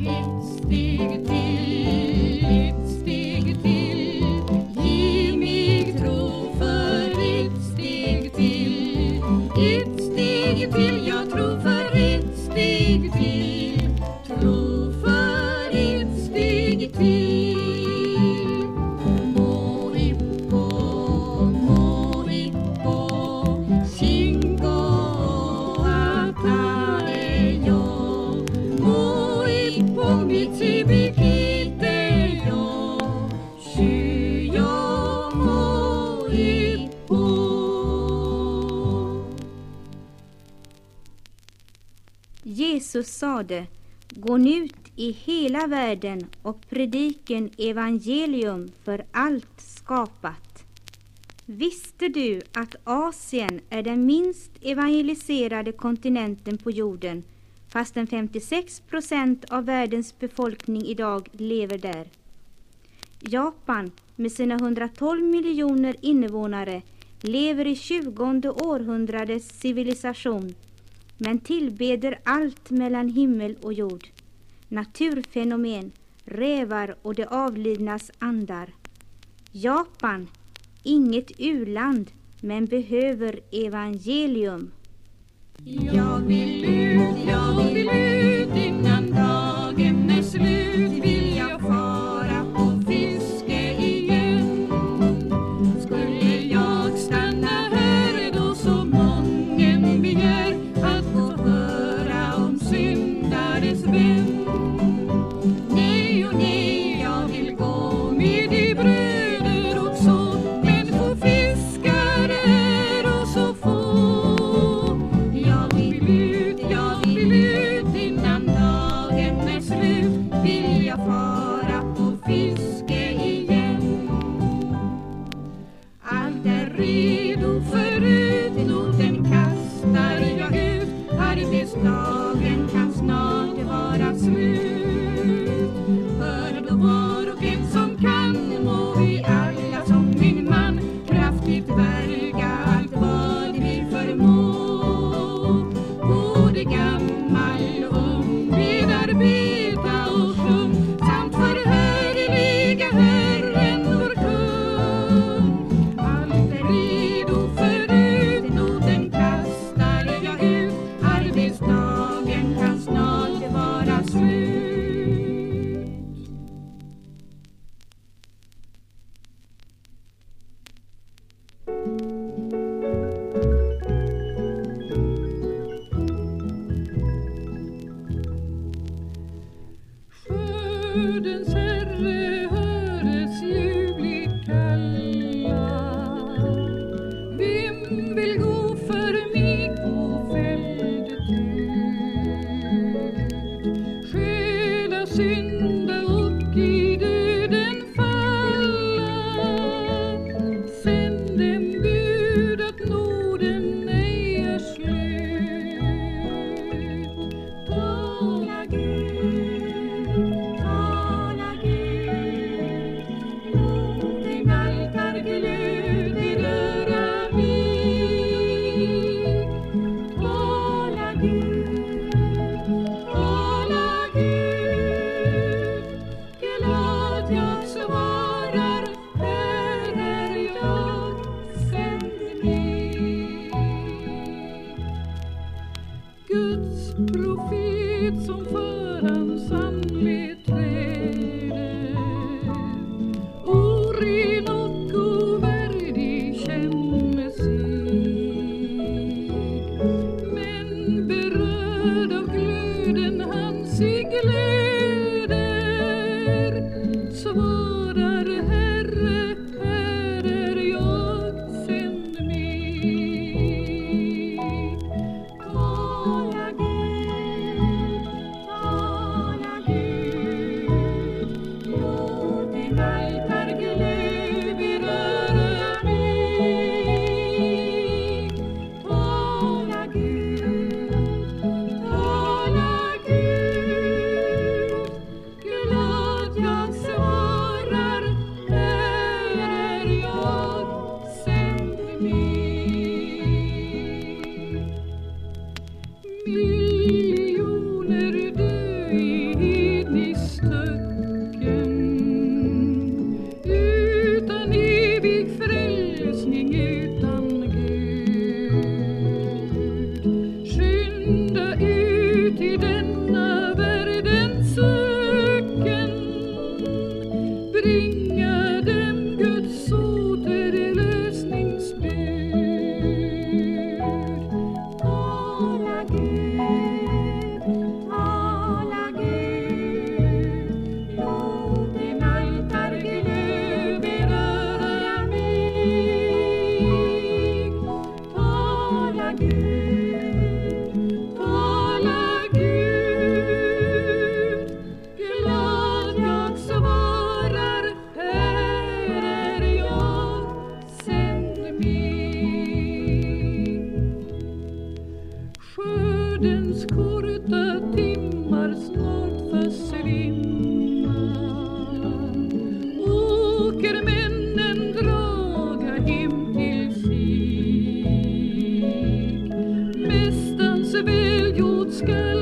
Ett steg till, ett steg till. Giv mig tro för ett steg till. Ett steg till, jag tror för ett steg till. Jesus sade, gå ut i hela världen och prediken evangelium för allt skapat. Visste du att Asien är den minst evangeliserade kontinenten på jorden fastän 56 procent av världens befolkning idag lever där? Japan med sina 112 miljoner invånare lever i 20 århundradets civilisation men tillbeder allt mellan himmel och jord. Naturfenomen, rävar och de avlidnas andar. Japan, inget u-land, men behöver evangelium. Jag vill ut, jag vill ut No. Guds profet som för hans andlighet Dödens korta timmar snart försvinna Åker männen draga hem till sig. Mästarns välgjord skall